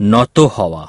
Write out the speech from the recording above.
নত হওয়া।